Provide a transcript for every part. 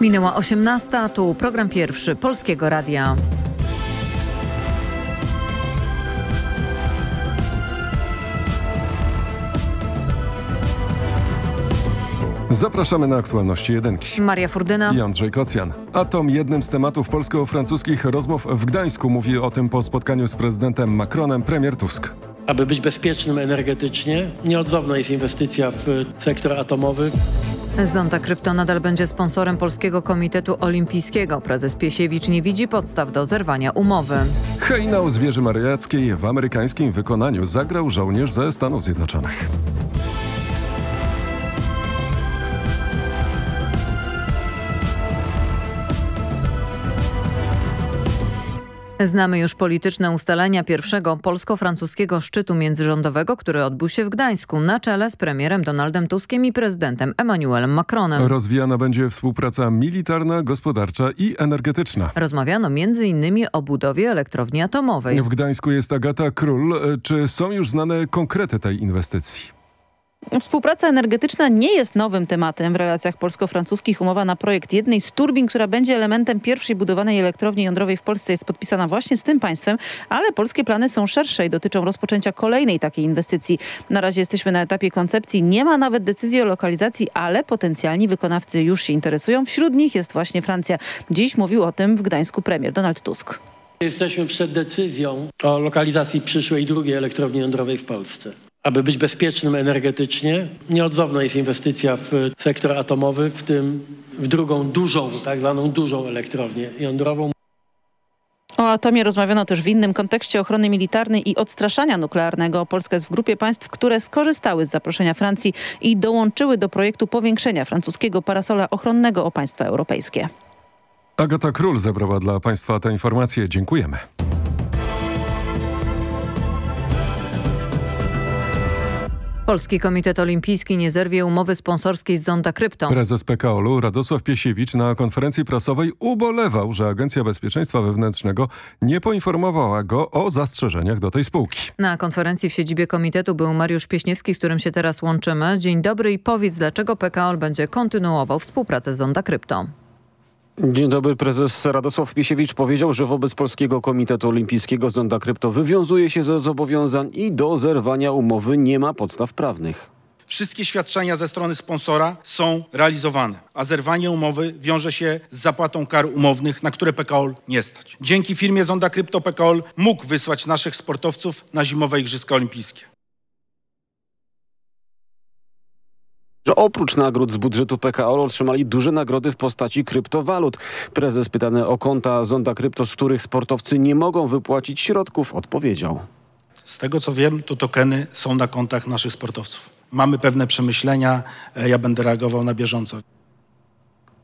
Minęła 18, tu program pierwszy Polskiego Radia. Zapraszamy na aktualności jedynki. Maria Furdyna i Andrzej Kocjan. Atom jednym z tematów polsko-francuskich rozmów w Gdańsku. Mówi o tym po spotkaniu z prezydentem Macronem premier Tusk. Aby być bezpiecznym energetycznie, nieodzowna jest inwestycja w sektor atomowy. Zonda Krypto nadal będzie sponsorem Polskiego Komitetu Olimpijskiego. Prezes Piesiewicz nie widzi podstaw do zerwania umowy. Hejnał z wieży mariackiej w amerykańskim wykonaniu zagrał żołnierz ze Stanów Zjednoczonych. Znamy już polityczne ustalenia pierwszego polsko-francuskiego szczytu międzyrządowego, który odbył się w Gdańsku na czele z premierem Donaldem Tuskiem i prezydentem Emmanuelem Macronem. Rozwijana będzie współpraca militarna, gospodarcza i energetyczna. Rozmawiano m.in. o budowie elektrowni atomowej. W Gdańsku jest Agata Król. Czy są już znane konkrety tej inwestycji? Współpraca energetyczna nie jest nowym tematem w relacjach polsko-francuskich. Umowa na projekt jednej z turbin, która będzie elementem pierwszej budowanej elektrowni jądrowej w Polsce jest podpisana właśnie z tym państwem, ale polskie plany są szersze i dotyczą rozpoczęcia kolejnej takiej inwestycji. Na razie jesteśmy na etapie koncepcji. Nie ma nawet decyzji o lokalizacji, ale potencjalni wykonawcy już się interesują. Wśród nich jest właśnie Francja. Dziś mówił o tym w Gdańsku premier Donald Tusk. Jesteśmy przed decyzją o lokalizacji przyszłej drugiej elektrowni jądrowej w Polsce. Aby być bezpiecznym energetycznie, nieodzowna jest inwestycja w sektor atomowy, w tym w drugą dużą, tak zwaną dużą elektrownię jądrową. O atomie rozmawiano też w innym kontekście ochrony militarnej i odstraszania nuklearnego. Polska jest w grupie państw, które skorzystały z zaproszenia Francji i dołączyły do projektu powiększenia francuskiego parasola ochronnego o państwa europejskie. Agata Król zebrała dla Państwa te informacje. Dziękujemy. Polski Komitet Olimpijski nie zerwie umowy sponsorskiej z Zonda Krypto. Prezes PKOL-u Radosław Piesiewicz na konferencji prasowej ubolewał, że Agencja Bezpieczeństwa Wewnętrznego nie poinformowała go o zastrzeżeniach do tej spółki. Na konferencji w siedzibie komitetu był Mariusz Pieśniewski, z którym się teraz łączymy. Dzień dobry i powiedz, dlaczego PKOL będzie kontynuował współpracę z Zonda Krypto. Dzień dobry. Prezes Radosław Piesiewicz powiedział, że wobec Polskiego Komitetu Olimpijskiego Zonda Krypto wywiązuje się ze zobowiązań i do zerwania umowy nie ma podstaw prawnych. Wszystkie świadczenia ze strony sponsora są realizowane, a zerwanie umowy wiąże się z zapłatą kar umownych, na które PKOL nie stać. Dzięki firmie Zonda Krypto PKOL mógł wysłać naszych sportowców na zimowe Igrzyska Olimpijskie. Że oprócz nagród z budżetu PKO otrzymali duże nagrody w postaci kryptowalut. Prezes pytany o konta Zonda Krypto, z których sportowcy nie mogą wypłacić środków, odpowiedział. Z tego co wiem, to tokeny są na kontach naszych sportowców. Mamy pewne przemyślenia, e, ja będę reagował na bieżąco.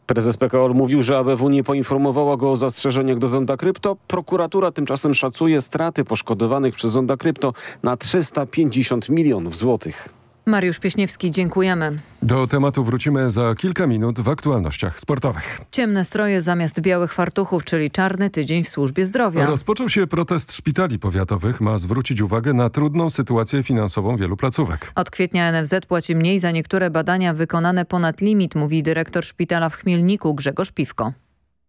Prezes PKO mówił, że ABW nie poinformowała go o zastrzeżeniach do Zonda Krypto. Prokuratura tymczasem szacuje straty poszkodowanych przez Zonda Krypto na 350 milionów złotych. Mariusz Pieśniewski, dziękujemy. Do tematu wrócimy za kilka minut w aktualnościach sportowych. Ciemne stroje zamiast białych fartuchów, czyli czarny tydzień w służbie zdrowia. Rozpoczął się protest szpitali powiatowych. Ma zwrócić uwagę na trudną sytuację finansową wielu placówek. Od kwietnia NFZ płaci mniej za niektóre badania wykonane ponad limit, mówi dyrektor szpitala w Chmielniku Grzegorz Piwko.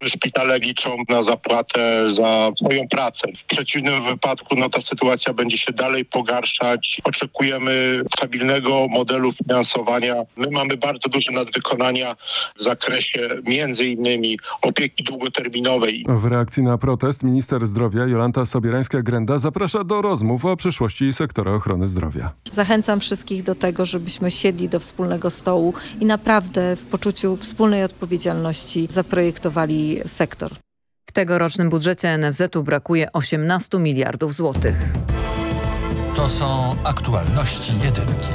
Szpitale liczą na zapłatę za swoją pracę. W przeciwnym wypadku no, ta sytuacja będzie się dalej pogarszać. Oczekujemy stabilnego modelu finansowania. My mamy bardzo duże nadwykonania w zakresie między innymi opieki długoterminowej. W reakcji na protest minister zdrowia Jolanta Sobierańska-Grenda zaprasza do rozmów o przyszłości sektora ochrony zdrowia. Zachęcam wszystkich do tego, żebyśmy siedli do wspólnego stołu i naprawdę w poczuciu wspólnej odpowiedzialności zaprojektowali sektor. W tegorocznym budżecie NFZ-u brakuje 18 miliardów złotych. To są aktualności jedynki.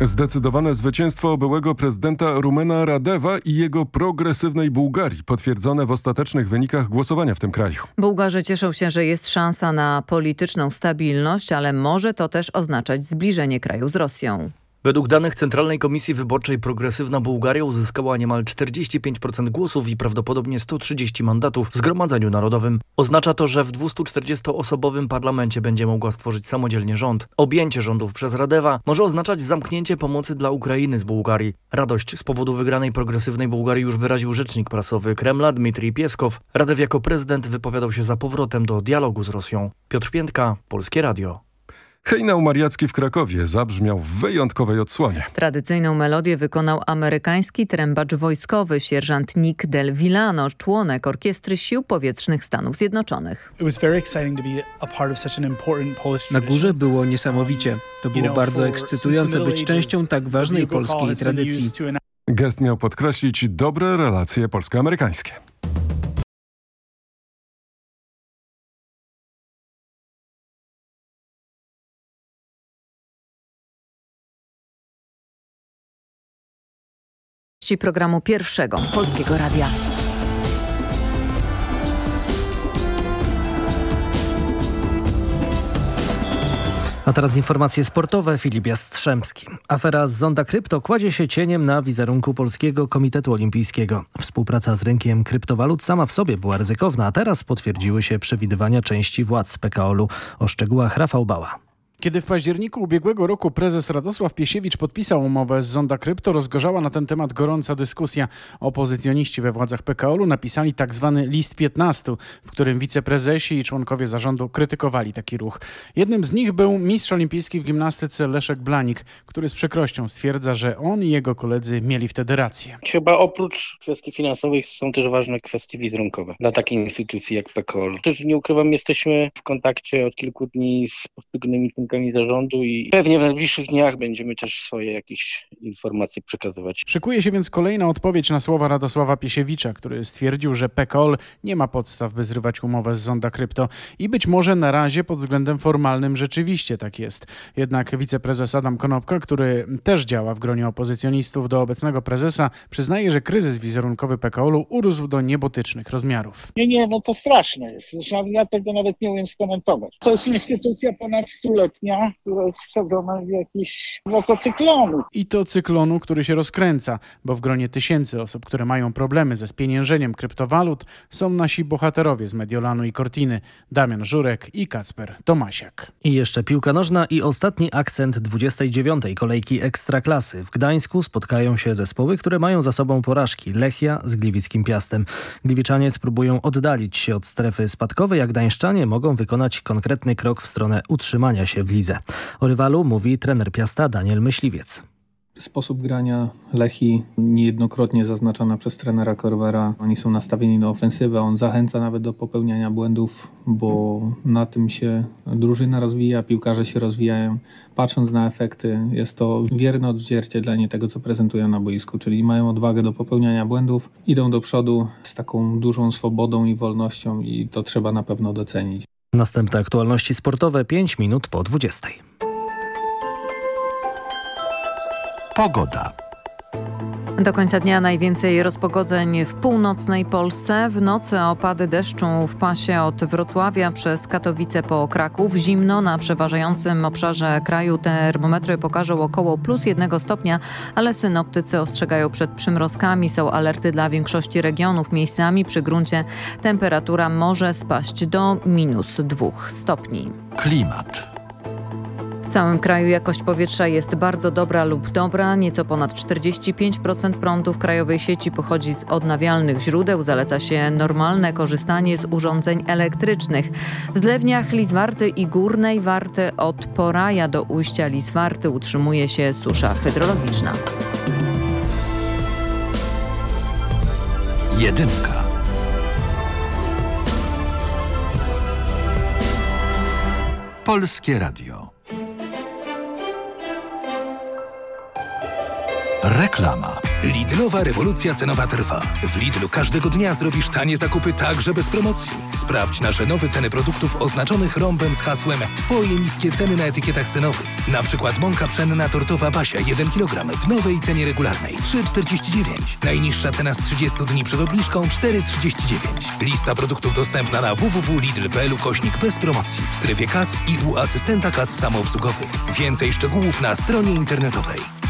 Zdecydowane zwycięstwo byłego prezydenta Rumena Radewa i jego progresywnej Bułgarii, potwierdzone w ostatecznych wynikach głosowania w tym kraju. Bułgarzy cieszą się, że jest szansa na polityczną stabilność, ale może to też oznaczać zbliżenie kraju z Rosją. Według danych Centralnej Komisji Wyborczej progresywna Bułgaria uzyskała niemal 45% głosów i prawdopodobnie 130 mandatów w Zgromadzeniu Narodowym. Oznacza to, że w 240-osobowym parlamencie będzie mogła stworzyć samodzielnie rząd. Objęcie rządów przez Radewa może oznaczać zamknięcie pomocy dla Ukrainy z Bułgarii. Radość z powodu wygranej progresywnej Bułgarii już wyraził rzecznik prasowy Kremla Dmitrij Pieskow. Radew jako prezydent wypowiadał się za powrotem do dialogu z Rosją. Piotr Piętka, Polskie Radio. Hejnał Mariacki w Krakowie zabrzmiał w wyjątkowej odsłonie. Tradycyjną melodię wykonał amerykański trębacz wojskowy sierżant Nick Del Villano, członek Orkiestry Sił Powietrznych Stanów Zjednoczonych. Na górze było niesamowicie. To było bardzo ekscytujące być częścią tak ważnej polskiej tradycji. Gest miał podkreślić dobre relacje polsko-amerykańskie. Programu pierwszego Polskiego Radia. A teraz informacje sportowe. Filip Jastrzębski. Afera z Zonda Krypto kładzie się cieniem na wizerunku Polskiego Komitetu Olimpijskiego. Współpraca z rynkiem kryptowalut sama w sobie była ryzykowna, a teraz potwierdziły się przewidywania części władz PKOL-u. O szczegółach Rafał Bała. Kiedy w październiku ubiegłego roku prezes Radosław Piesiewicz podpisał umowę z Zonda Krypto, rozgorzała na ten temat gorąca dyskusja. Opozycjoniści we władzach PKO-u napisali tak zwany list 15, w którym wiceprezesi i członkowie zarządu krytykowali taki ruch. Jednym z nich był mistrz olimpijski w gimnastyce Leszek Blanik, który z przykrością stwierdza, że on i jego koledzy mieli wtedy rację. Chyba oprócz kwestii finansowych są też ważne kwestie wizerunkowe dla takiej instytucji jak PKO. Też nie ukrywam, jesteśmy w kontakcie od kilku dni z poszczególnymi członkami zarządu i pewnie w najbliższych dniach będziemy też swoje jakieś informacje przekazywać. Szykuje się więc kolejna odpowiedź na słowa Radosława Piesiewicza, który stwierdził, że PKOL nie ma podstaw, by zrywać umowę z Zonda Krypto i być może na razie pod względem formalnym rzeczywiście tak jest. Jednak wiceprezes Adam Konopka, który też działa w gronie opozycjonistów do obecnego prezesa, przyznaje, że kryzys wizerunkowy PKOL-u urósł do niebotycznych rozmiarów. Nie, nie, no to straszne jest. Zresztą ja tego nawet nie umiem skomentować. To jest instytucja ponad która jest wsadzona w jakiś oko cyklonu. I to cyklonu, który się rozkręca, bo w gronie tysięcy osób, które mają problemy ze spieniężeniem kryptowalut, są nasi bohaterowie z Mediolanu i Cortiny, Damian Żurek i Kacper Tomasiak. I jeszcze piłka nożna i ostatni akcent 29. kolejki Ekstraklasy. W Gdańsku spotkają się zespoły, które mają za sobą porażki. Lechia z Gliwickim Piastem. Gliwiczanie spróbują oddalić się od strefy spadkowej, a Gdańszczanie mogą wykonać konkretny krok w stronę utrzymania się w lidze. O rywalu mówi trener Piasta Daniel Myśliwiec. Sposób grania Lechi niejednokrotnie zaznaczona przez trenera Korwera. Oni są nastawieni na ofensywę, on zachęca nawet do popełniania błędów, bo na tym się drużyna rozwija, piłkarze się rozwijają. Patrząc na efekty, jest to wierne odzwierciedlenie tego, co prezentują na boisku, czyli mają odwagę do popełniania błędów, idą do przodu z taką dużą swobodą i wolnością i to trzeba na pewno docenić. Następne aktualności sportowe 5 minut po 20. Pogoda. Do końca dnia najwięcej rozpogodzeń w północnej Polsce. W nocy opady deszczu w pasie od Wrocławia przez Katowice po Kraków. Zimno na przeważającym obszarze kraju. Termometry pokażą około plus jednego stopnia, ale synoptycy ostrzegają przed przymrozkami. Są alerty dla większości regionów. Miejscami przy gruncie temperatura może spaść do minus dwóch stopni. Klimat. W całym kraju jakość powietrza jest bardzo dobra lub dobra. Nieco ponad 45% prądu w krajowej sieci pochodzi z odnawialnych źródeł. Zaleca się normalne korzystanie z urządzeń elektrycznych. W zlewniach Lizwarty i Górnej Warty od Poraja do ujścia Lizwarty utrzymuje się susza hydrologiczna. Jedynka. Polskie Radio. Reklama. Lidlowa rewolucja cenowa trwa. W Lidlu każdego dnia zrobisz tanie zakupy także bez promocji. Sprawdź nasze nowe ceny produktów oznaczonych rąbem z hasłem Twoje niskie ceny na etykietach cenowych. Na przykład mąka pszenna tortowa Basia 1 kg w nowej cenie regularnej 3,49. Najniższa cena z 30 dni przed obniżką 4,39. Lista produktów dostępna na www.lidl.pl kośnik bez promocji w strefie kas i u asystenta kas samoobsługowych. Więcej szczegółów na stronie internetowej.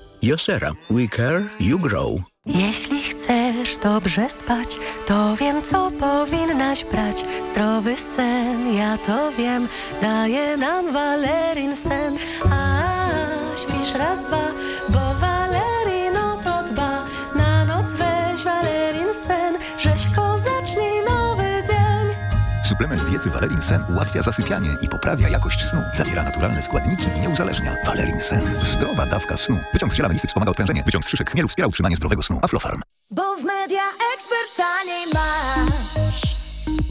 Josera. We care, you grow. Jeśli chcesz dobrze spać, to wiem, co powinnaś brać. Zdrowy sen, ja to wiem, daje nam Valerin sen. A śpisz raz, dwa, bo Suplement diety Valerin Sen ułatwia zasypianie i poprawia jakość snu. Zawiera naturalne składniki i nie uzależnia. Valerin Sen. Zdrowa dawka snu. Wyciąg z ziela wspomaga odprężenie. Wyciąg z szyszek chmielu wspiera utrzymanie zdrowego snu. Aflofarm. Bo w media ekspert taniej.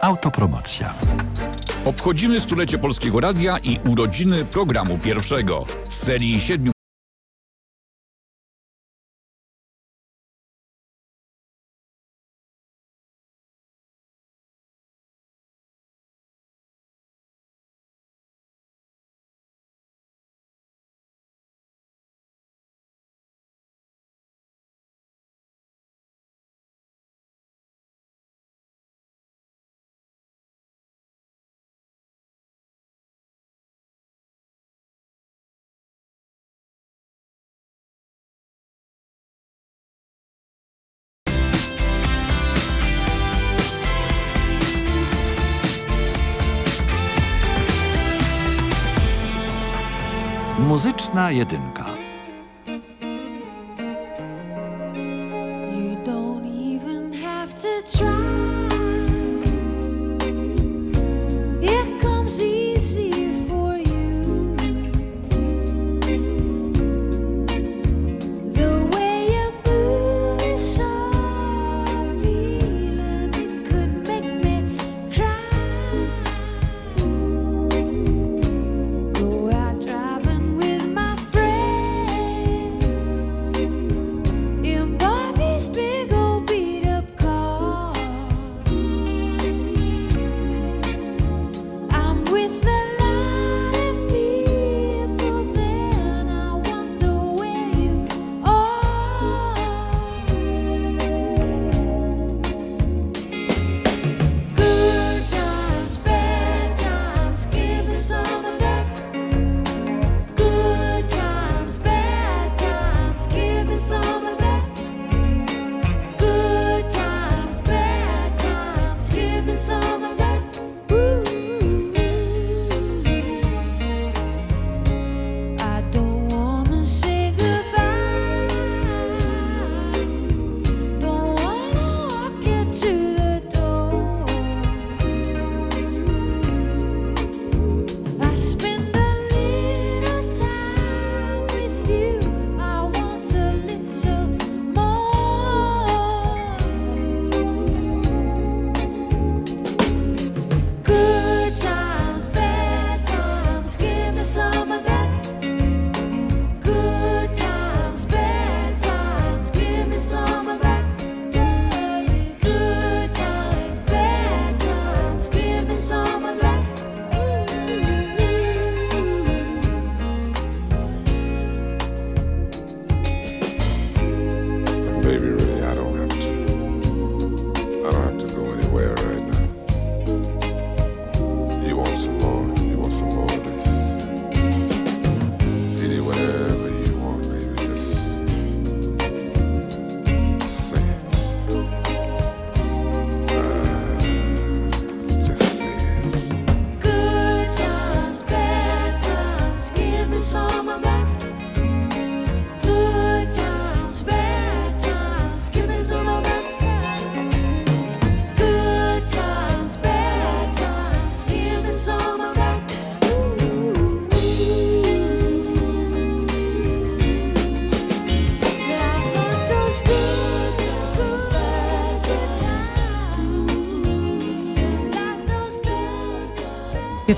Autopromocja. Obchodzimy stulecie Polskiego Radia i urodziny programu pierwszego z serii siedmiu Muzyczna jedynka.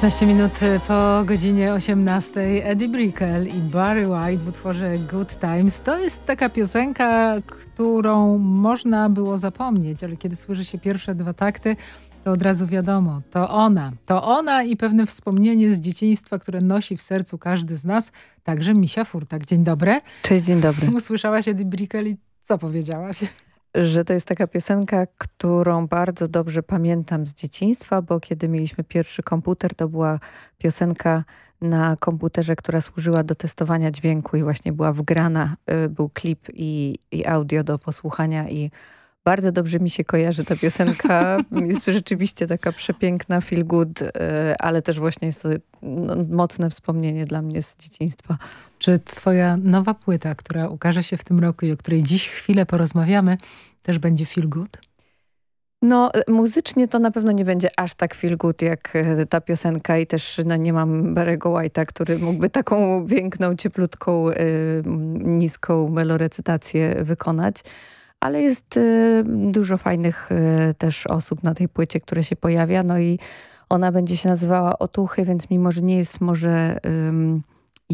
15 minut y, po godzinie 18 Eddie Brickell i Barry White w utworze Good Times. To jest taka piosenka, którą można było zapomnieć, ale kiedy słyszy się pierwsze dwa takty, to od razu wiadomo, to ona. To ona i pewne wspomnienie z dzieciństwa, które nosi w sercu każdy z nas, także Misia Furtak. Dzień dobry. Cześć, dzień dobry. Usłyszałaś Eddie Brickell i co powiedziałaś? Że to jest taka piosenka, którą bardzo dobrze pamiętam z dzieciństwa, bo kiedy mieliśmy pierwszy komputer, to była piosenka na komputerze, która służyła do testowania dźwięku i właśnie była wgrana, y, był klip i, i audio do posłuchania i bardzo dobrze mi się kojarzy ta piosenka. Jest rzeczywiście taka przepiękna, feel good, y, ale też właśnie jest to no, mocne wspomnienie dla mnie z dzieciństwa. Czy twoja nowa płyta, która ukaże się w tym roku i o której dziś chwilę porozmawiamy, też będzie feel good? No, muzycznie to na pewno nie będzie aż tak feel good jak e, ta piosenka i też no, nie mam Barry'ego White'a, który mógłby taką piękną, cieplutką, y, niską melorecytację wykonać. Ale jest y, dużo fajnych y, też osób na tej płycie, które się pojawia. No i ona będzie się nazywała Otuchy, więc mimo, że nie jest może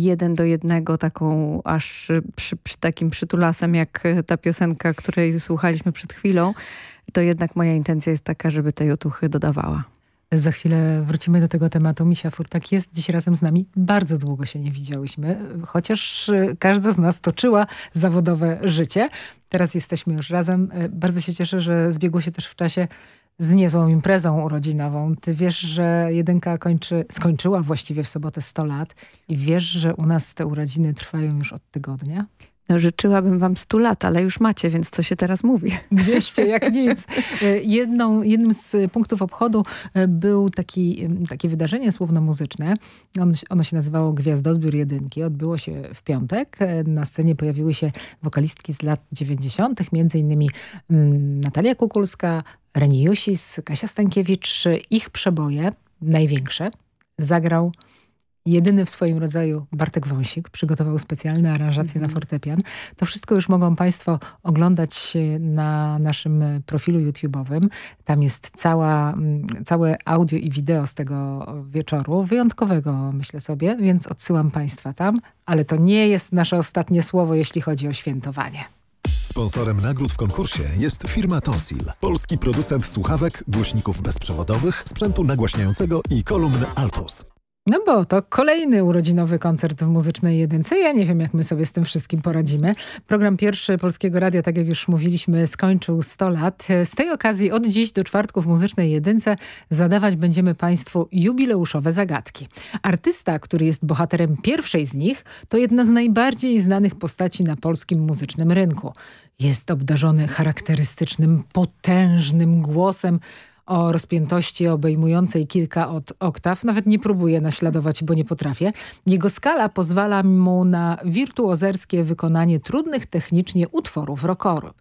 jeden do jednego taką aż przy, przy takim przytulasem jak ta piosenka, której słuchaliśmy przed chwilą, to jednak moja intencja jest taka, żeby tej otuchy dodawała. Za chwilę wrócimy do tego tematu. Misia Furtak jest dziś razem z nami. Bardzo długo się nie widziałyśmy, chociaż każda z nas toczyła zawodowe życie. Teraz jesteśmy już razem. Bardzo się cieszę, że zbiegło się też w czasie z niezłą imprezą urodzinową. Ty wiesz, że jedynka kończy, skończyła właściwie w sobotę 100 lat i wiesz, że u nas te urodziny trwają już od tygodnia? Życzyłabym wam 100 lat, ale już macie, więc co się teraz mówi? 200 jak nic. E, jedną, jednym z punktów obchodu e, był taki, takie wydarzenie słowno-muzyczne. On, ono się nazywało Gwiazdozbiór Jedynki. Odbyło się w piątek. E, na scenie pojawiły się wokalistki z lat 90., między innymi mm, Natalia Kukulska, Reni Jusis, Kasia Stankiewicz. Ich przeboje, największe, zagrał jedyny w swoim rodzaju Bartek Wąsik. Przygotował specjalne aranżacje mm -hmm. na fortepian. To wszystko już mogą Państwo oglądać na naszym profilu YouTube'owym. Tam jest cała, całe audio i wideo z tego wieczoru. Wyjątkowego, myślę sobie, więc odsyłam Państwa tam. Ale to nie jest nasze ostatnie słowo, jeśli chodzi o świętowanie. Sponsorem nagród w konkursie jest firma Tonsil, polski producent słuchawek, głośników bezprzewodowych, sprzętu nagłaśniającego i kolumn Altos. No bo to kolejny urodzinowy koncert w Muzycznej Jedynce. Ja nie wiem, jak my sobie z tym wszystkim poradzimy. Program pierwszy Polskiego Radia, tak jak już mówiliśmy, skończył 100 lat. Z tej okazji od dziś do czwartku w Muzycznej Jedynce zadawać będziemy Państwu jubileuszowe zagadki. Artysta, który jest bohaterem pierwszej z nich, to jedna z najbardziej znanych postaci na polskim muzycznym rynku. Jest obdarzony charakterystycznym, potężnym głosem, o rozpiętości obejmującej kilka od oktaw. Nawet nie próbuję naśladować, bo nie potrafię. Jego skala pozwala mu na wirtuozerskie wykonanie trudnych technicznie utworów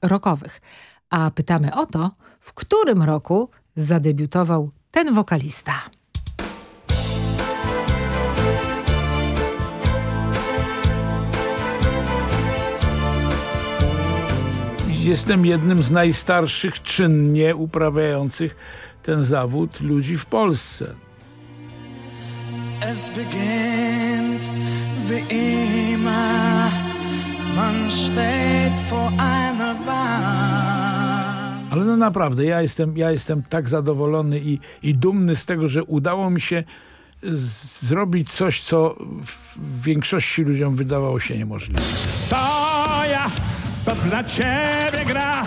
rockowych. A pytamy o to, w którym roku zadebiutował ten wokalista. Jestem jednym z najstarszych czynnie uprawiających ten zawód ludzi w Polsce. Es beginnt wie immer, man steht vor einer Wand. Ale no naprawdę, ja jestem, ja jestem tak zadowolony i, i dumny z tego, że udało mi się zrobić coś, co w większości ludziom wydawało się niemożliwe. To ja to dla ciebie gra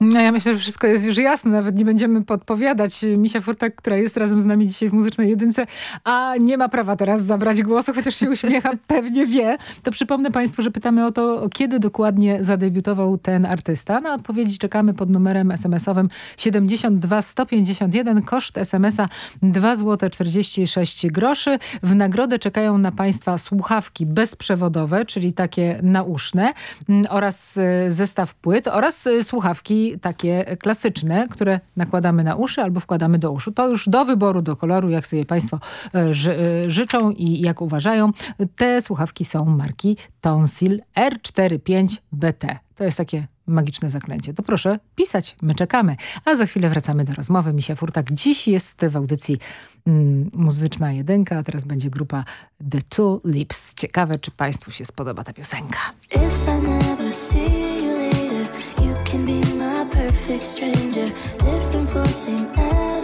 No ja myślę, że wszystko jest już jasne, nawet nie będziemy podpowiadać. Misia Furtak, która jest razem z nami dzisiaj w Muzycznej Jedynce, a nie ma prawa teraz zabrać głosu, chociaż się uśmiecha, pewnie wie. To przypomnę Państwu, że pytamy o to, kiedy dokładnie zadebiutował ten artysta. Na odpowiedzi czekamy pod numerem SMS-owym 72 151. Koszt SMS-a 2 zł 46 groszy. W nagrodę czekają na Państwa słuchawki bezprzewodowe, czyli takie nauszne mm, oraz y, zestaw płyt oraz y, takie klasyczne, które nakładamy na uszy albo wkładamy do uszu. To już do wyboru, do koloru, jak sobie Państwo e, ży e, życzą i jak uważają. Te słuchawki są marki Tonsil R45BT. To jest takie magiczne zaklęcie. To proszę pisać, my czekamy. A za chwilę wracamy do rozmowy. Misia Furtak dziś jest w audycji mm, Muzyczna Jedynka, a teraz będzie grupa The Two Lips. Ciekawe, czy Państwu się spodoba ta piosenka. Perfect stranger, different for same.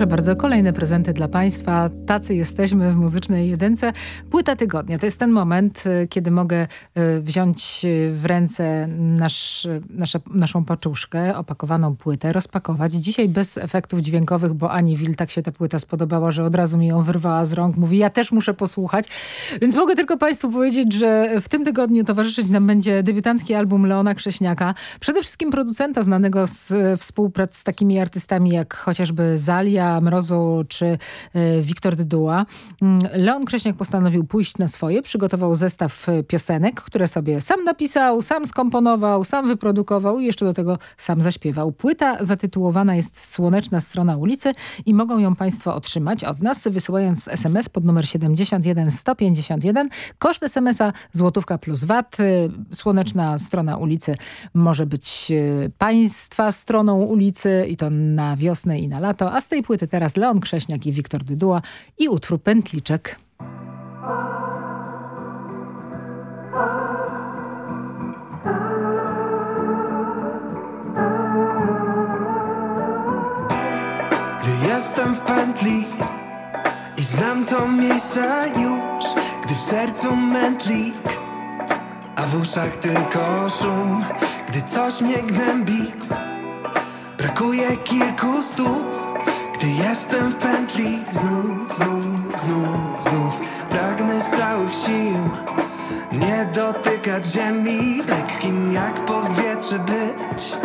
Proszę bardzo, kolejne prezenty dla Państwa. Tacy jesteśmy w Muzycznej Jedynce. Płyta tygodnia. To jest ten moment, y, kiedy mogę y, wziąć y, w ręce nasz, nasze, naszą paczuszkę, opakowaną płytę, rozpakować. Dzisiaj bez efektów dźwiękowych, bo Ani Wil tak się ta płyta spodobała, że od razu mi ją wyrwała z rąk. Mówi, ja też muszę posłuchać. Więc mogę tylko Państwu powiedzieć, że w tym tygodniu towarzyszyć nam będzie debiutancki album Leona Krześniaka. Przede wszystkim producenta znanego z współprac z takimi artystami jak chociażby Zalia, Mrozu czy Wiktor Dyduła. Mm, Leon Krześniak postanowił pójść na swoje, przygotował zestaw e, piosenek, które sobie sam napisał, sam skomponował, sam wyprodukował i jeszcze do tego sam zaśpiewał. Płyta zatytułowana jest Słoneczna strona ulicy i mogą ją Państwo otrzymać od nas, wysyłając SMS pod numer 71 151. Koszt SMS-a złotówka plus VAT. E, Słoneczna strona ulicy może być Państwa stroną ulicy i to na wiosnę i na lato, a z tej płyty teraz Leon Krześniak i Wiktor Dyduła i utwór Pętliczek. Jestem w pętli i znam to miejsce już Gdy w sercu mętlik, a w uszach tylko szum Gdy coś mnie gnębi, brakuje kilku stów gdy jestem w pętli. Znów, znów, znów, znów Pragnę z całych sił Nie dotykać ziemi Lekkim jak powietrze być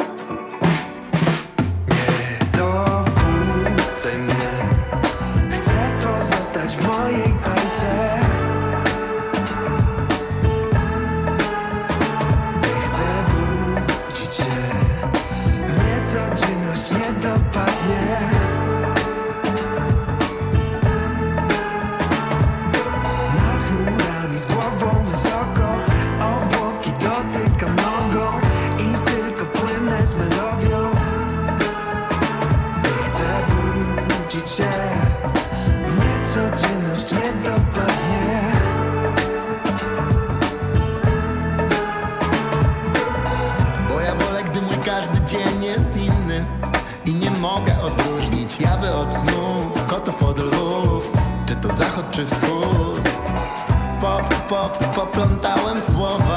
pop, poplątałem słowa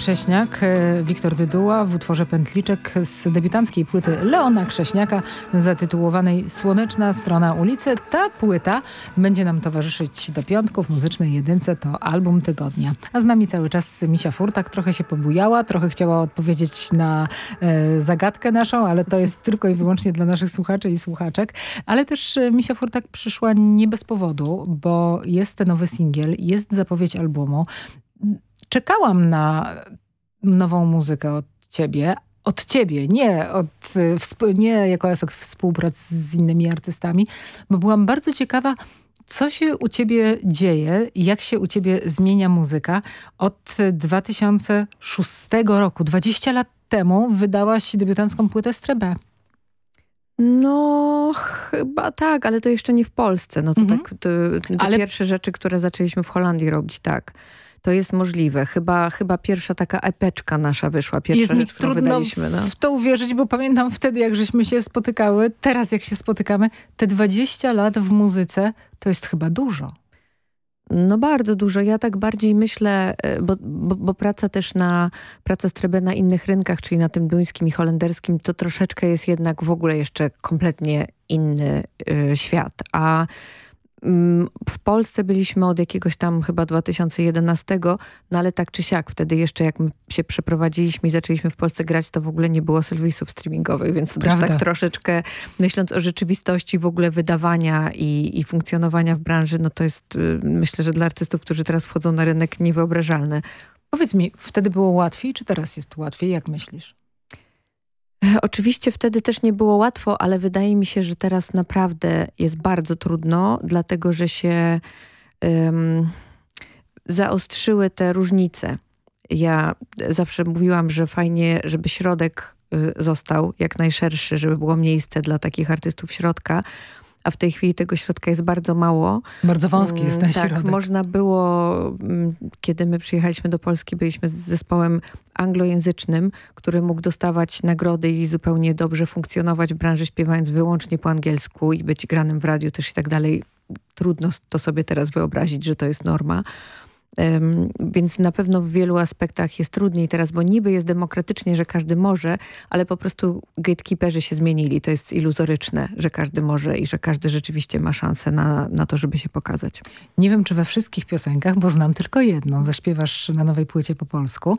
Krześniak, e, Wiktor Dyduła w utworze Pętliczek z debiutanckiej płyty Leona Krześniaka zatytułowanej Słoneczna strona ulicy. Ta płyta będzie nam towarzyszyć do piątku w muzycznej jedynce. To album tygodnia. A z nami cały czas Misia Furtak. Trochę się pobujała, trochę chciała odpowiedzieć na e, zagadkę naszą, ale to jest tylko i wyłącznie dla naszych słuchaczy i słuchaczek. Ale też e, Misia Furtak przyszła nie bez powodu, bo jest ten nowy singiel, jest zapowiedź albumu czekałam na nową muzykę od ciebie, od ciebie, nie, od, nie jako efekt współpracy z innymi artystami, bo byłam bardzo ciekawa, co się u ciebie dzieje, jak się u ciebie zmienia muzyka od 2006 roku. 20 lat temu wydałaś debiutancką płytę Strebę. No, chyba tak, ale to jeszcze nie w Polsce. No to mhm. tak, to, to ale... pierwsze rzeczy, które zaczęliśmy w Holandii robić, tak to jest możliwe. Chyba, chyba pierwsza taka epeczka nasza wyszła, pierwsza jest rzecz, którą wydaliśmy. No. w to uwierzyć, bo pamiętam wtedy, jak żeśmy się spotykały, teraz jak się spotykamy, te 20 lat w muzyce to jest chyba dużo. No bardzo dużo. Ja tak bardziej myślę, e, bo, bo, bo, praca też na, praca Strebe na innych rynkach, czyli na tym duńskim i holenderskim, to troszeczkę jest jednak w ogóle jeszcze kompletnie inny y, świat. A w Polsce byliśmy od jakiegoś tam chyba 2011, no ale tak czy siak, wtedy jeszcze jak my się przeprowadziliśmy i zaczęliśmy w Polsce grać, to w ogóle nie było serwisów streamingowych, więc to też tak troszeczkę, myśląc o rzeczywistości w ogóle wydawania i, i funkcjonowania w branży, no to jest y, myślę, że dla artystów, którzy teraz wchodzą na rynek niewyobrażalne. Powiedz mi, wtedy było łatwiej, czy teraz jest łatwiej? Jak myślisz? Oczywiście wtedy też nie było łatwo, ale wydaje mi się, że teraz naprawdę jest bardzo trudno, dlatego że się um, zaostrzyły te różnice. Ja zawsze mówiłam, że fajnie, żeby środek y, został jak najszerszy, żeby było miejsce dla takich artystów środka, a w tej chwili tego środka jest bardzo mało. Bardzo wąski jest ten tak, środek. można było, mm, kiedy my przyjechaliśmy do Polski, byliśmy z zespołem anglojęzycznym, który mógł dostawać nagrody i zupełnie dobrze funkcjonować w branży śpiewając wyłącznie po angielsku i być granym w radiu też i tak dalej. Trudno to sobie teraz wyobrazić, że to jest norma. Więc na pewno w wielu aspektach jest trudniej teraz, bo niby jest demokratycznie, że każdy może, ale po prostu gatekeeperzy się zmienili. To jest iluzoryczne, że każdy może i że każdy rzeczywiście ma szansę na, na to, żeby się pokazać. Nie wiem, czy we wszystkich piosenkach, bo znam tylko jedną. Zaśpiewasz na nowej płycie po polsku,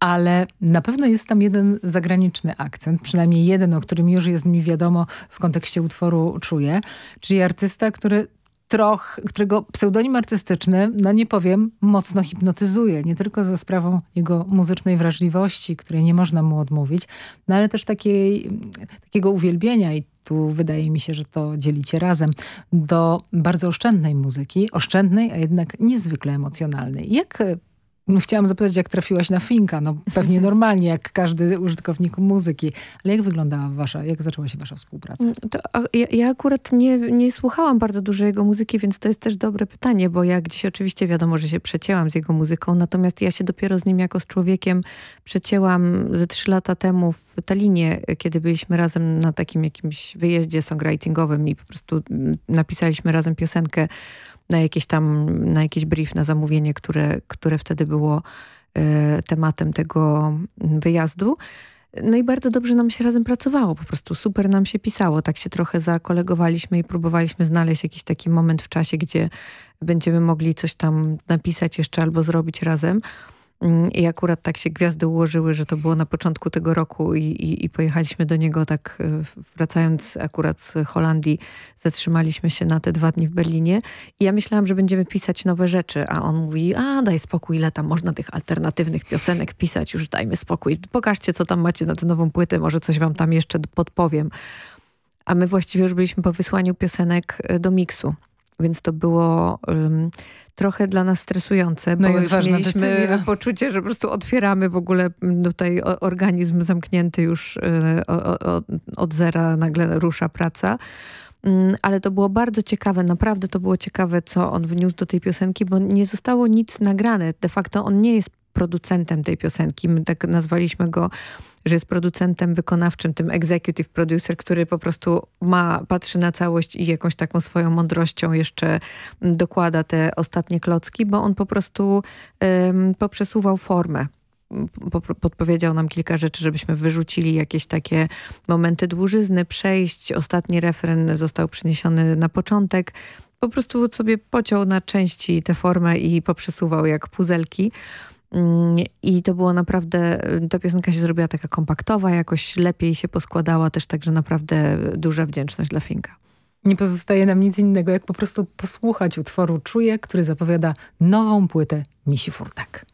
ale na pewno jest tam jeden zagraniczny akcent, przynajmniej jeden, o którym już jest mi wiadomo w kontekście utworu Czuję, czyli artysta, który troch, którego pseudonim artystyczny, no nie powiem, mocno hipnotyzuje. Nie tylko za sprawą jego muzycznej wrażliwości, której nie można mu odmówić, no ale też takiej, takiego uwielbienia i tu wydaje mi się, że to dzielicie razem, do bardzo oszczędnej muzyki, oszczędnej, a jednak niezwykle emocjonalnej. Jak no, chciałam zapytać, jak trafiłaś na Finka. No pewnie normalnie, jak każdy użytkownik muzyki. Ale jak wyglądała wasza, jak zaczęła się wasza współpraca? Mm, to, ja, ja, akurat nie, nie słuchałam bardzo dużo jego muzyki, więc to jest też dobre pytanie, bo ja gdzieś oczywiście wiadomo, że się przecięłam z jego muzyką, natomiast ja się dopiero z nim jako z człowiekiem przecięłam ze trzy lata temu w Talinie, kiedy byliśmy razem na takim jakimś wyjeździe songwritingowym i po prostu mm, napisaliśmy razem piosenkę na jakieś tam, na jakiś brief, na zamówienie, które, które wtedy było e, tematem tego wyjazdu. No i bardzo dobrze nam się razem pracowało, po prostu super nam się pisało. Tak się trochę zakolegowaliśmy i próbowaliśmy znaleźć jakiś taki moment w czasie, gdzie będziemy mogli coś tam napisać jeszcze albo zrobić razem. Mm, I akurat tak się gwiazdy ułożyły, że to było na początku tego roku i, i, i, pojechaliśmy do niego tak e, wracając akurat z Holandii, zatrzymaliśmy się na te dwa dni w Berlinie i ja myślałam, że będziemy pisać nowe rzeczy, a on mówi, a daj spokój, ile tam można tych alternatywnych piosenek pisać, już dajmy spokój, pokażcie co tam macie na tę nową płytę, może coś wam tam jeszcze podpowiem. A my właściwie już byliśmy po wysłaniu piosenek e, do miksu. Więc to było um, trochę dla nas stresujące, no bo już mieliśmy decyzja. poczucie, że po prostu otwieramy w ogóle tutaj organizm zamknięty już y, od, od zera, nagle rusza praca. Um, ale to było bardzo ciekawe, naprawdę to było ciekawe, co on wniósł do tej piosenki, bo nie zostało nic nagrane. De facto on nie jest producentem tej piosenki. My tak nazwaliśmy go, że jest producentem wykonawczym, tym executive producer, który po prostu ma, patrzy na całość i jakąś taką swoją mądrością jeszcze dokłada te ostatnie klocki, bo on po prostu um, poprzesuwał formę podpowiedział nam kilka rzeczy, żebyśmy wyrzucili jakieś takie momenty dłużyzny, przejść. Ostatni refren został przeniesiony na początek. Po prostu sobie pociął na części tę formę i poprzesuwał jak puzelki. Mm, I to było naprawdę, ta piosenka się zrobiła taka kompaktowa, jakoś lepiej się poskładała, też także naprawdę duża wdzięczność dla Finka. Nie pozostaje nam nic innego, jak po prostu posłuchać utworu Czuję, który zapowiada nową płytę Misi Furtak.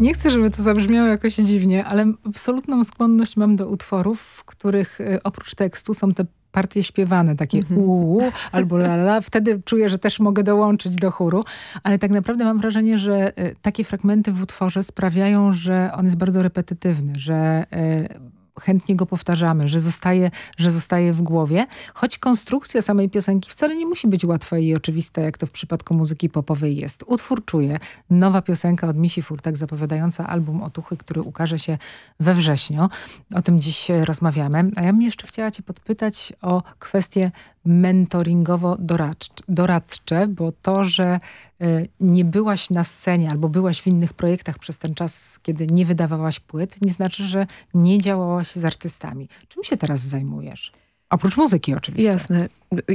Nie chcę, żeby to zabrzmiało jakoś dziwnie, ale absolutną skłonność mam do utworów, w których y, oprócz tekstu są te partie śpiewane, takie mm -hmm. uuu albo la, Wtedy czuję, że też mogę dołączyć do chóru, ale tak naprawdę mam wrażenie, że y, takie fragmenty w utworze sprawiają, że on jest bardzo repetytywny, że y, chętnie go powtarzamy, że zostaje, że zostaje w głowie, choć konstrukcja samej piosenki wcale nie musi być łatwa i oczywista, jak to w przypadku muzyki popowej jest. Utwór czuje, nowa piosenka od Misi Furtak zapowiadająca album Otuchy, który ukaże się we wrześniu. O tym dziś rozmawiamy. A ja bym jeszcze chciała cię podpytać o kwestię mentoringowo-doradcze, bo to, że y, nie byłaś na scenie albo byłaś w innych projektach przez ten czas, kiedy nie wydawałaś płyt, nie znaczy, że nie działałaś z artystami. Czym się teraz zajmujesz? Oprócz muzyki oczywiście. Jasne.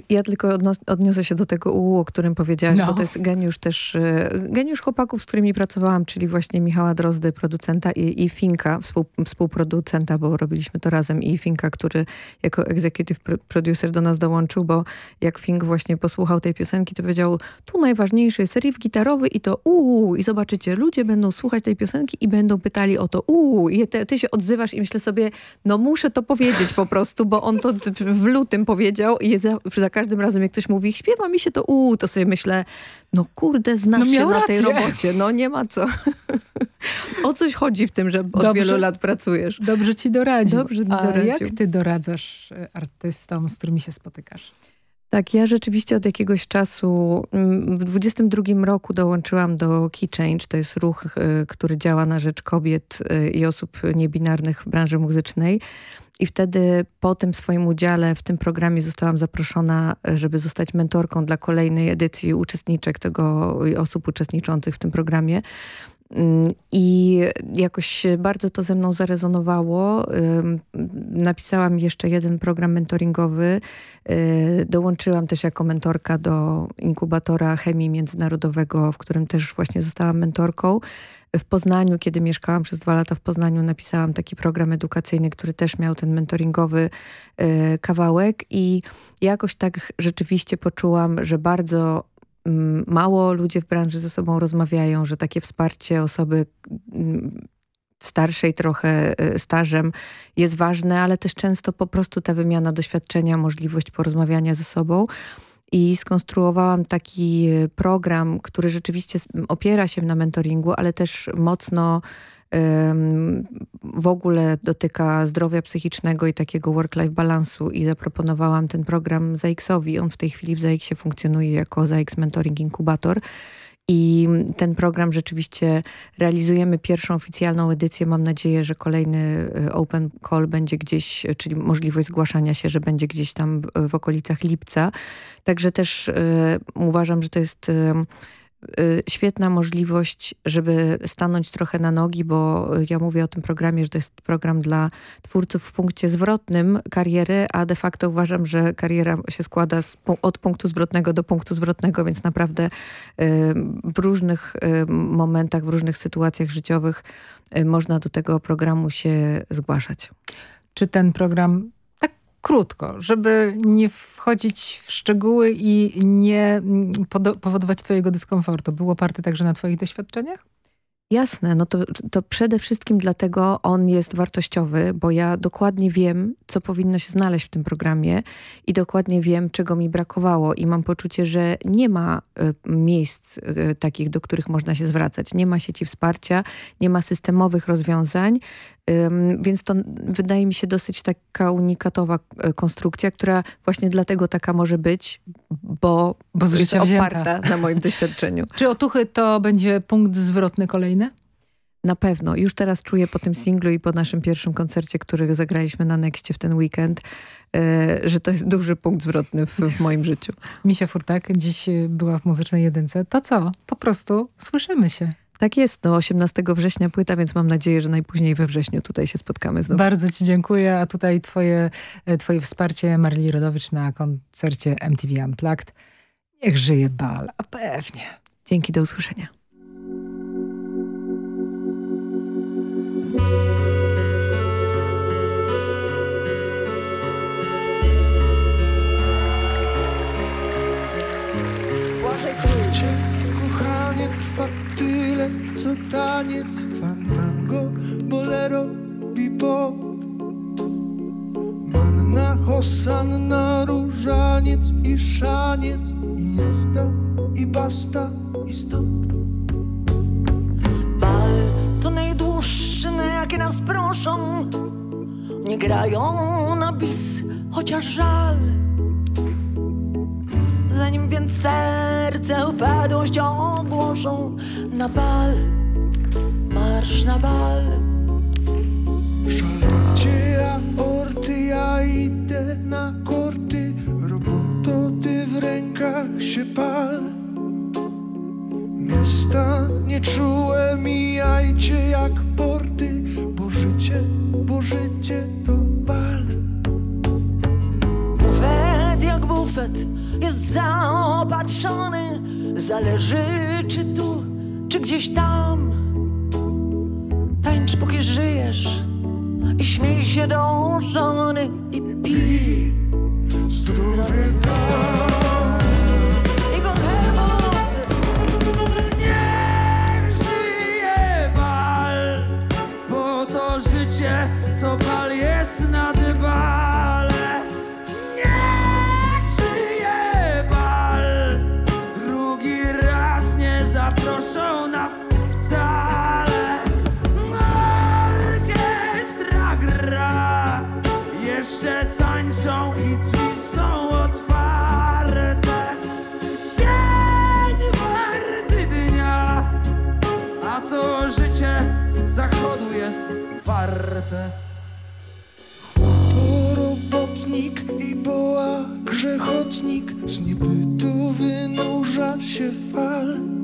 Ja tylko odniosę się do tego UU, o którym powiedziałaś, no. bo to jest geniusz też, e, geniusz chłopaków, z którymi pracowałam, czyli właśnie Michała Drozdy, producenta i, i Finka, współ, współproducenta, bo robiliśmy to razem i Finka, który jako executive producer do nas dołączył, bo jak Fink właśnie posłuchał tej piosenki, to powiedział, tu najważniejszy jest riff gitarowy i to UU i zobaczycie, ludzie będą słuchać tej piosenki i będą pytali o to UU i ty, ty się odzywasz i myślę sobie, no muszę to powiedzieć po prostu, bo on to w lutym powiedział i jest za każdym razem, jak ktoś mówi, śpiewa mi się to u, to sobie myślę, no kurde, znasz no się na tej robocie, no nie ma co. o coś chodzi w tym, że od dobrze, wielu lat pracujesz. Dobrze ci doradził. Dobrze mi doradził. A jak ty doradzasz e, artystom, z którymi się spotykasz? Tak, ja rzeczywiście od jakiegoś czasu, mm, w 22 roku dołączyłam do Key Change, to jest ruch, e, który działa na rzecz kobiet e, i osób niebinarnych w branży muzycznej. I wtedy po tym swoim udziale w tym programie zostałam zaproszona, żeby zostać mentorką dla kolejnej edycji uczestniczek tego osób uczestniczących w tym programie. Mm, I jakoś bardzo to ze mną zarezonowało. Napisałam jeszcze jeden program mentoringowy. Y, dołączyłam też jako mentorka do inkubatora chemii międzynarodowego, w którym też właśnie zostałam mentorką w Poznaniu, kiedy mieszkałam przez dwa lata w Poznaniu, napisałam taki program edukacyjny, który też miał ten mentoringowy y, kawałek i jakoś tak rzeczywiście poczułam, że bardzo mało ludzie w branży ze sobą rozmawiają, że takie wsparcie osoby mm, starszej trochę y, stażem jest ważne, ale też często po prostu ta wymiana doświadczenia, możliwość porozmawiania ze sobą. I skonstruowałam taki e, program, który rzeczywiście opiera się na mentoringu, ale też mocno w ogóle dotyka zdrowia psychicznego i takiego work-life balansu i zaproponowałam ten program ZAX-owi. On w tej chwili w ZAX-ie funkcjonuje jako ZAX Mentoring Inkubator. I ten program rzeczywiście realizujemy pierwszą oficjalną edycję. Mam nadzieję, że kolejny y, open call będzie gdzieś, czyli możliwość zgłaszania się, że będzie gdzieś tam w, okolicach lipca. Także też y, uważam, że to jest Y, świetna możliwość, żeby stanąć trochę na nogi, bo ja mówię o tym programie, że to jest program dla twórców w punkcie zwrotnym kariery, a de facto uważam, że kariera się składa z, od punktu zwrotnego do punktu zwrotnego, więc naprawdę y, w różnych y, momentach, w różnych sytuacjach życiowych można do tego programu się zgłaszać. Czy ten program krótko, żeby nie wchodzić w szczegóły i nie powodować twojego dyskomfortu. Był oparty także na twoich doświadczeniach? Jasne, no to, to przede wszystkim dlatego on jest wartościowy, bo ja dokładnie wiem, co powinno się znaleźć w tym programie i dokładnie wiem, czego mi brakowało i mam poczucie, że nie ma y, miejsc y, takich, do których można się zwracać. Nie ma sieci wsparcia, nie ma systemowych rozwiązań, więc to wydaje mi się dosyć taka unikatowa e, konstrukcja, która właśnie dlatego taka może być, bo, bo z jest oparta na moim doświadczeniu. Czy otuchy to będzie punkt zwrotny kolejny? Na pewno. Już teraz czuję po tym singlu i po naszym pierwszym koncercie, który zagraliśmy na Nexcie w ten weekend, e, że to jest duży punkt zwrotny w, w moim życiu. Misia Furtak dziś była w Muzycznej Jedynce. To co? Po prostu słyszymy się. Tak jest, no 18 września płyta, więc mam nadzieję, że najpóźniej we wrześniu tutaj się spotkamy znowu. Bardzo ci dziękuję, a tutaj twoje, e, twoje wsparcie Marli Rodowicz na koncercie MTV Unplugged. Niech żyje bal, a pewnie. Dzięki, do usłyszenia. Co taniec, fantango, bolero, bebop Manna, hosanna, różaniec i szaniec I jazda, i basta, i stop. Bal to najdłuższy, na jakie nas proszą. Nie grają na bis, chociaż żal. Zanim więc serce upadłość ogłoszą Na bal, marsz na bal. Szalejcie aorty, ja idę na korty. Roboto, ty w rękach się pal. Miasta nieczułe mijajcie jak porty Bo życie, bo życie to bal. Bufet jak bufet jest zaopatrzony. Zależy czy tu, czy gdzieś tam. Tańcz póki żyjesz I śmiej się do żony I pij Zdrowie daj I warte Chłoporobotnik i boa grzechotnik. Z niebytu wynurza się fal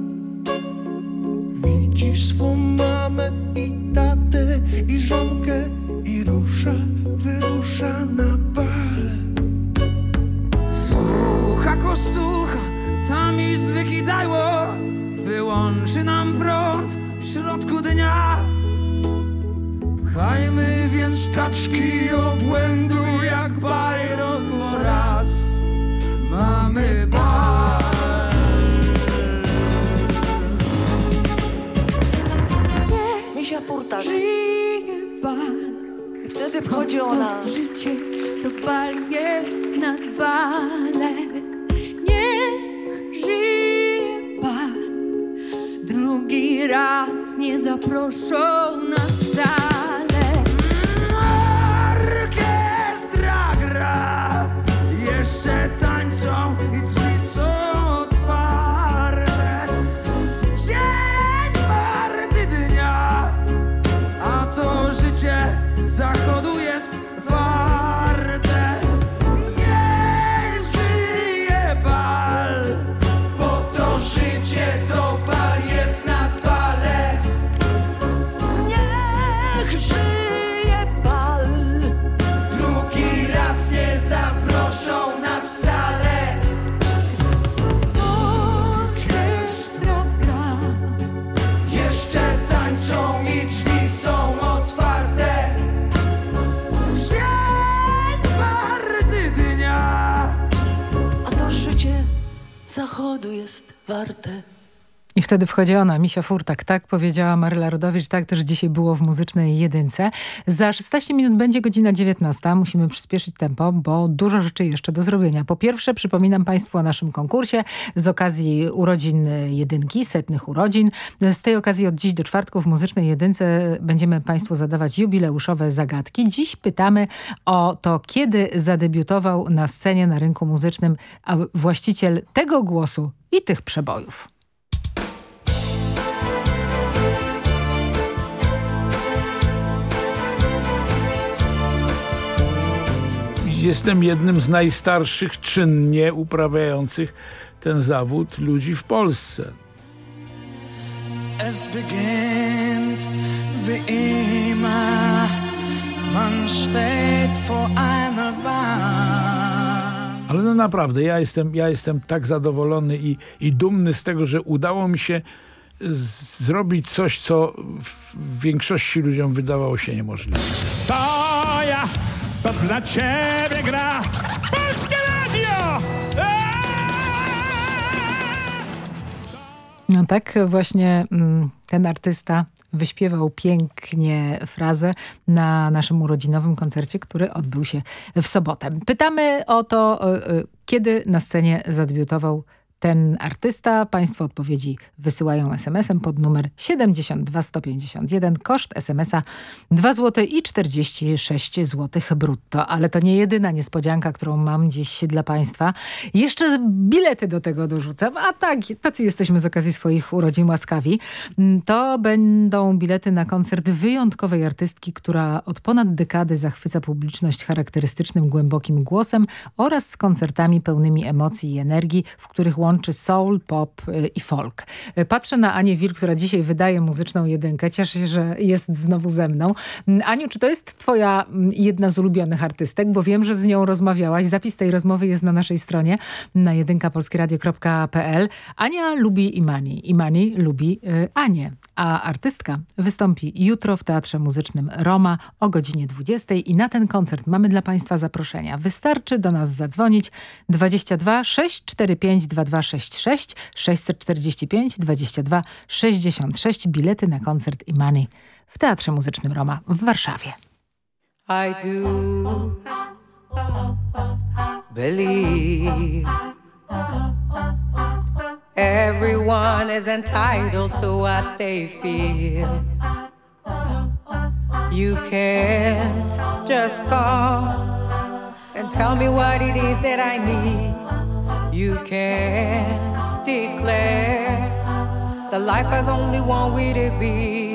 Pchajmy więc taczki obłędu jak bajron bo raz Mamy bal. Misia furtak Żyje bal. I wtedy wchodzi ona. To życie, to bal jest nad bale. Niech żyje bal. Drugi raz nie zaproszą nas wcale I wtedy wchodzi ona, Misia Furtak. Tak powiedziała Maryla Rodowicz, tak też dzisiaj było w Muzycznej Jedynce. Za 16 minut będzie godzina 19. Musimy przyspieszyć tempo, bo dużo rzeczy jeszcze do zrobienia. Po pierwsze przypominam Państwu o naszym konkursie z okazji urodzin Jedynki, setnych urodzin. Z tej okazji od dziś do czwartku w Muzycznej Jedynce będziemy Państwu zadawać jubileuszowe zagadki. Dziś pytamy o to, kiedy zadebiutował na scenie na rynku muzycznym właściciel tego głosu i tych przebojów. Jestem jednym z najstarszych czynnie uprawiających ten zawód ludzi w Polsce. Es beginnt wie immer, man steht vor einer Wand. Ale no naprawdę, ja jestem, ja jestem tak zadowolony i, i dumny z tego, że udało mi się z- zrobić coś, co w, w większości ludziom wydawało się niemożliwe. To ja, to dla ciebie gra Polskie Radio! No tak, właśnie mm, ten artysta wyśpiewał pięknie frazę na naszym urodzinowym koncercie, który odbył się w sobotę. Pytamy o to, e, e, kiedy na scenie zadebiutował ten artysta. Państwo odpowiedzi wysyłają SMS-em pod numer 72151. Koszt SMS-a 2 zł i 46 zł brutto. Ale to nie jedyna niespodzianka, którą mam dziś dla Państwa. Jeszcze bilety do tego dorzucam. A tak, tacy jesteśmy z okazji swoich urodzin łaskawi. Mm, to będą bilety na koncert wyjątkowej artystki, która od ponad dekady zachwyca publiczność charakterystycznym, głębokim głosem oraz z koncertami pełnymi emocji i energii, w których łączy łączy soul, pop y, i folk. Y, patrzę na Anię Wir, która dzisiaj wydaje muzyczną jedynkę. Cieszę się, że jest znowu ze mną. Mm, Aniu, czy to jest twoja mm, jedna z ulubionych artystek? Bo wiem, że z nią rozmawiałaś. Zapis tej rozmowy jest na naszej stronie na jedynkapolskieradio.pl. Ania lubi Imani. Imani lubi y, Anię. A artystka wystąpi jutro w Teatrze Muzycznym Roma o godzinie 20 i na ten koncert mamy dla Państwa zaproszenia. Wystarczy do nas zadzwonić 22 645 2266 645 22 66 bilety na koncert Imani w Teatrze Muzycznym Roma w Warszawie. I do believe Everyone is entitled to what they feel. You can't just call and tell me what it is that I need. You can declare that life has only one way to be.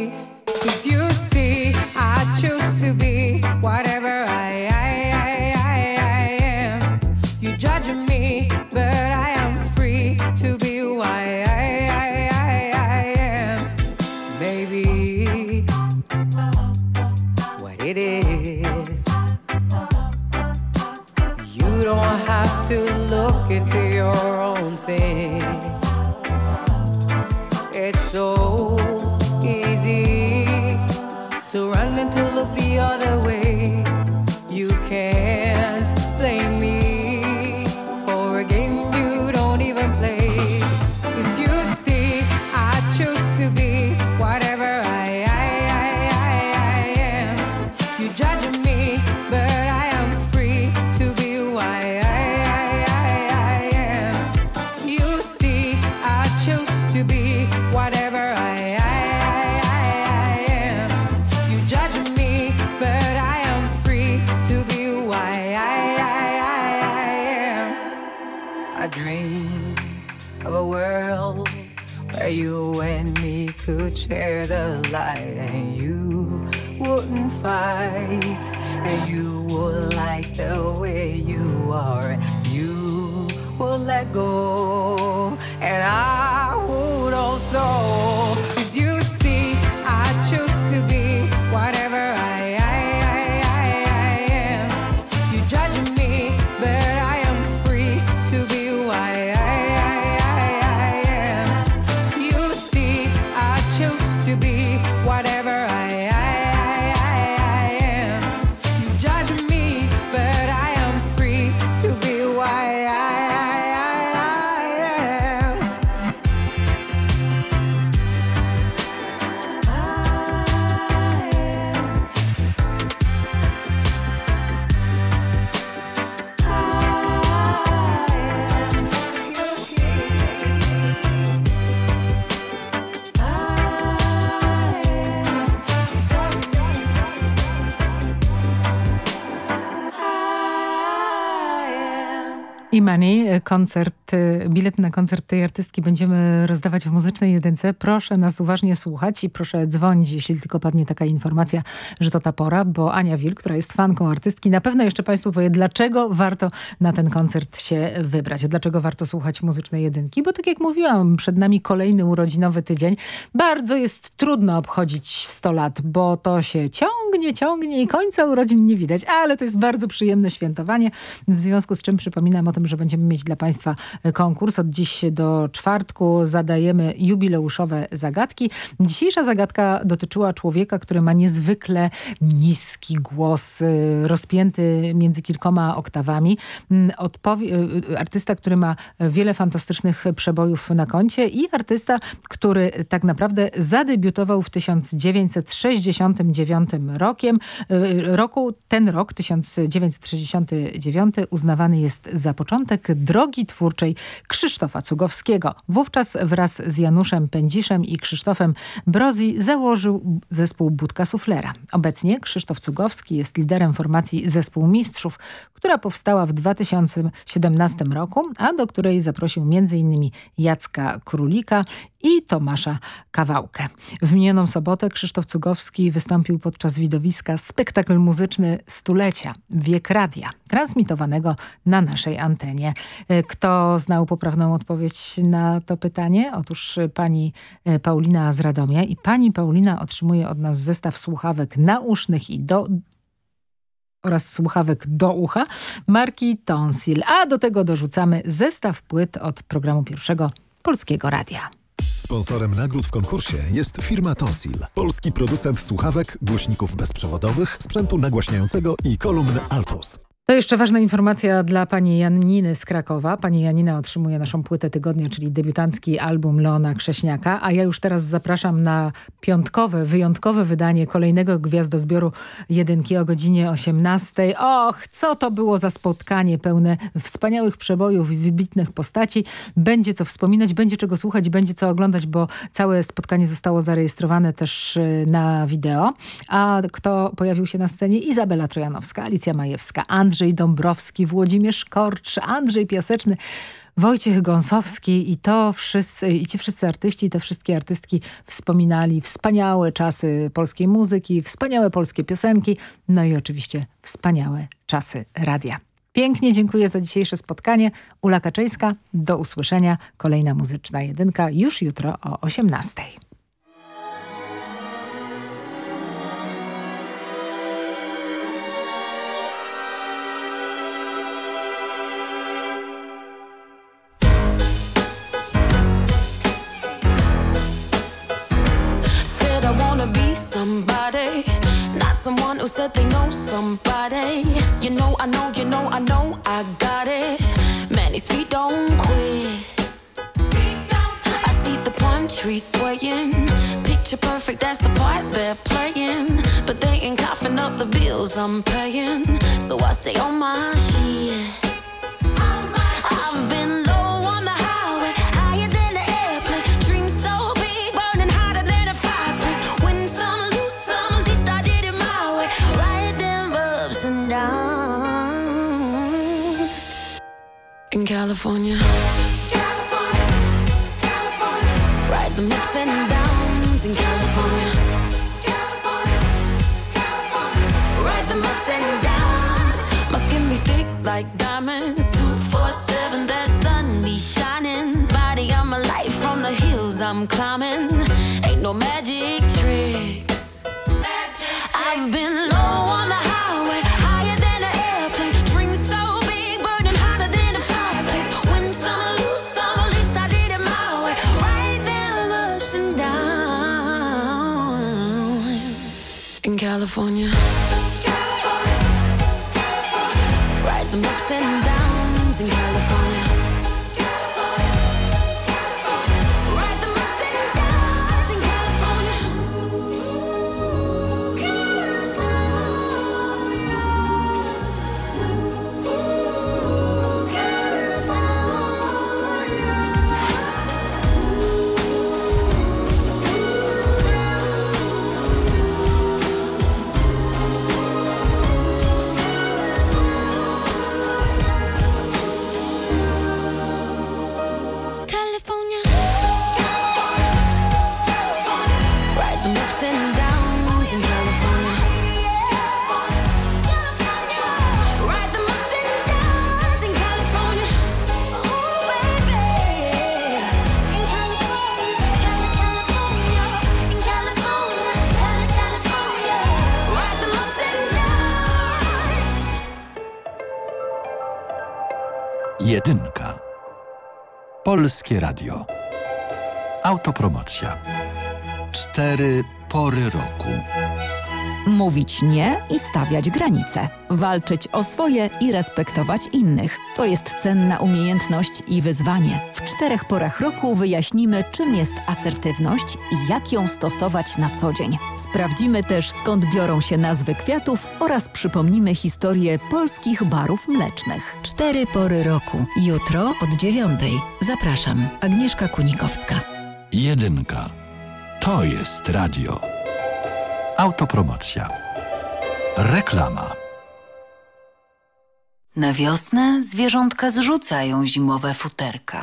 And me could share the light and you wouldn't fight and you would like the way you are you would let go and I would also Imani, koncert, y, bilet na koncert tej artystki będziemy rozdawać w Muzycznej Jedynce. Proszę nas uważnie słuchać i proszę dzwonić, jeśli tylko padnie taka informacja, że to ta pora, bo Ania Wil, która jest fanką artystki, na pewno jeszcze Państwu powie, dlaczego warto na ten koncert się wybrać. Dlaczego warto słuchać Muzycznej Jedynki, bo tak jak mówiłam, przed nami kolejny urodzinowy tydzień. Bardzo jest trudno obchodzić 100 lat, bo to się ciągnie, ciągnie i końca urodzin nie widać, ale to jest bardzo przyjemne świętowanie, w związku z czym przypominam o tym, że będziemy mieć dla Państwa konkurs. Od dziś do czwartku zadajemy jubileuszowe zagadki. Dzisiejsza zagadka dotyczyła człowieka, który ma niezwykle niski głos, rozpięty między kilkoma oktawami. Mm, odpowie artysta, który ma wiele fantastycznych przebojów na koncie i artysta, który tak naprawdę zadebiutował w 1969 rokiem. roku. Ten rok, 1969, uznawany jest za początek drogi twórczej Krzysztofa Cugowskiego. Wówczas wraz z Januszem Pędziszem i Krzysztofem Brozi założył zespół Budka Suflera. Obecnie Krzysztof Cugowski jest liderem formacji Zespół Mistrzów, która powstała w 2017 roku, a do której zaprosił m.in. Jacka Królika i Tomasza Kawałkę. W minioną sobotę Krzysztof Cugowski wystąpił podczas widowiska spektakl muzyczny Stulecia Wiek Radia, transmitowanego na naszej antenie. Kto znał poprawną odpowiedź na to pytanie? Otóż pani Paulina z Radomia i pani Paulina otrzymuje od nas zestaw słuchawek nausznych i do oraz słuchawek do ucha marki Tonsil, a do tego dorzucamy zestaw płyt od programu pierwszego Polskiego Radia. Sponsorem nagród w konkursie jest firma Tonsil, polski producent słuchawek, głośników bezprzewodowych, sprzętu nagłaśniającego i kolumn Altus. To jeszcze ważna informacja dla pani Janiny z Krakowa. Pani Janina otrzymuje naszą płytę tygodnia, czyli debiutancki album Leona Krześniaka, a ja już teraz zapraszam na piątkowe, wyjątkowe wydanie kolejnego gwiazdozbioru jedynki o godzinie 18. Och, co to było za spotkanie pełne wspaniałych przebojów i wybitnych postaci. Będzie co wspominać, będzie czego słuchać, będzie co oglądać, bo całe spotkanie zostało zarejestrowane też y, na wideo. A kto pojawił się na scenie? Izabela Trojanowska, Alicja Majewska, Andrzej Andrzej Dąbrowski, Włodzimierz Korcz, Andrzej Piaseczny, Wojciech Gąsowski i to wszyscy, i ci wszyscy artyści, te wszystkie artystki wspominali wspaniałe czasy polskiej muzyki, wspaniałe polskie piosenki, no i oczywiście wspaniałe czasy radia. Pięknie dziękuję za dzisiejsze spotkanie. Ula Kaczyńska, do usłyszenia. Kolejna muzyczna jedynka już jutro o 18. Who said they know somebody. You know, I know, you know, I know, I got it. Man, these feet don't quit. I see the palm trees swaying. Picture perfect, that's the part they're playing. But they ain't coughing up the bills I'm paying. So I stay on my shit. California. Ride the ups and downs in California. Ride the ups and downs. My skin be thick like diamonds. Two, four, seven, that sun be shining. Body, I'm alive from the hills I'm climbing. Ain't no magic tricks. Magic tricks. I've been California. California, California. Ride the ups and downs in California. Polskie Radio. Autopromocja. Cztery pory roku. Mówić nie i stawiać granice. Walczyć o swoje i respektować innych. To jest cenna umiejętność i wyzwanie. W czterech porach roku wyjaśnimy, czym jest asertywność i jak ją stosować na co dzień. Sprawdzimy też, skąd biorą się nazwy kwiatów oraz przypomnimy historię polskich barów mlecznych. Cztery pory roku. Jutro od dziewiątej. Zapraszam. Agnieszka Kunikowska. Jedynka. To jest radio. Autopromocja. Reklama. Na wiosnę zwierzątka zrzucają zimowe futerka.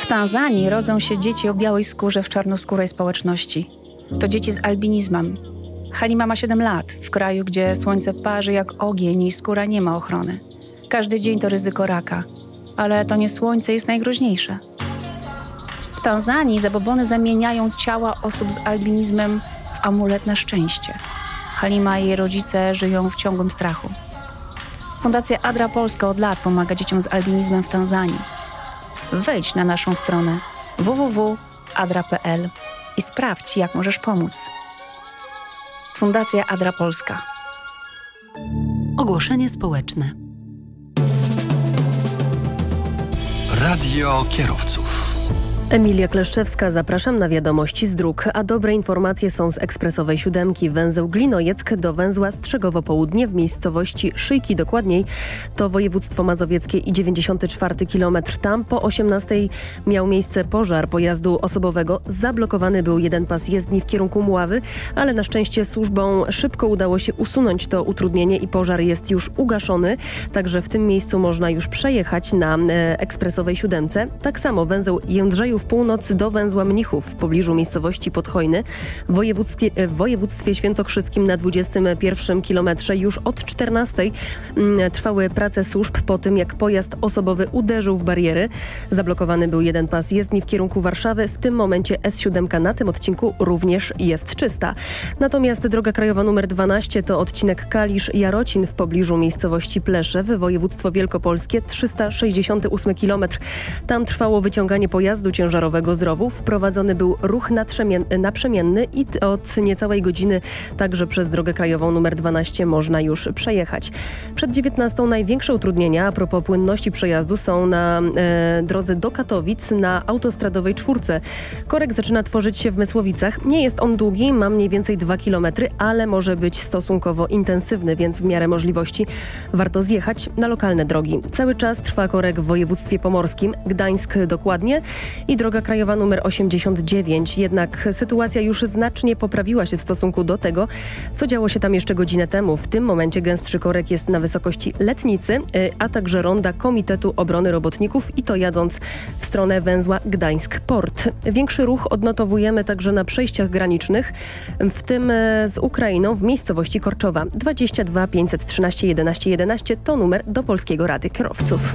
W Tanzanii rodzą się dzieci o białej skórze w czarnoskórej społeczności. To dzieci z albinizmem. Halima ma 7 lat, w kraju, gdzie słońce parzy jak ogień i skóra nie ma ochrony. Każdy dzień to ryzyko raka, ale to nie słońce jest najgroźniejsze. W Tanzanii zabobony zamieniają ciała osób z albinizmem w amulet na szczęście. Halima i jej rodzice żyją w ciągłym strachu. Fundacja Adra Polska od lat pomaga dzieciom z albinizmem w Tanzanii. Wejdź na naszą stronę www.adra.pl i sprawdź, jak możesz pomóc. Fundacja Adra Polska. Ogłoszenie społeczne. Radio kierowców. Emilia Kleszczewska, zapraszam na wiadomości z dróg, a dobre informacje są z ekspresowej siódemki. Węzeł Glinojeck do węzła Strzegowo Południe w miejscowości Szyjki dokładniej. To województwo mazowieckie i 94 km. Tam po 18 miał miejsce pożar pojazdu osobowego. Zablokowany był jeden pas jezdni w kierunku Mławy, ale na szczęście służbom szybko udało się usunąć to utrudnienie i pożar jest już ugaszony. Także w tym miejscu można już przejechać na e, ekspresowej siódemce. Tak samo węzeł Jędrzejów północ do węzła Mnichów w pobliżu miejscowości Podhojny w województwie, w województwie świętokrzyskim na 21 kilometrze już od 14 mm, trwały prace służb po tym, jak pojazd osobowy uderzył w bariery. Zablokowany był jeden pas jezdni w kierunku Warszawy. W tym momencie S7 na tym odcinku również jest czysta. Natomiast droga krajowa numer 12 to odcinek Kalisz-Jarocin w pobliżu miejscowości Pleszew, województwo wielkopolskie, 368 km. Tam trwało wyciąganie pojazdu ciężarowego z rowu. Wprowadzony był ruch naprzemienny i od niecałej godziny także przez drogę krajową numer 12 można już przejechać. Przed 19 największe utrudnienia a propos płynności przejazdu są na e, drodze do Katowic na autostradowej czwórce. Korek zaczyna tworzyć się w Mysłowicach. Nie jest on długi, ma mniej więcej 2 km, ale może być stosunkowo intensywny, więc w miarę możliwości warto zjechać na lokalne drogi. Cały czas trwa korek w województwie pomorskim, Gdańsk dokładnie i droga krajowa numer 89. Jednak sytuacja już znacznie poprawiła się w stosunku do tego, co działo się tam jeszcze godzinę temu. W tym momencie gęstszy korek jest na wysokości Letnicy, y, a także ronda Komitetu Obrony Robotników i to jadąc w stronę węzła Gdańsk-Port. Większy ruch odnotowujemy także na przejściach granicznych, w tym y, z Ukrainą w miejscowości Korczowa. 22 513 11 11 to numer do Polskiego Rady Kierowców.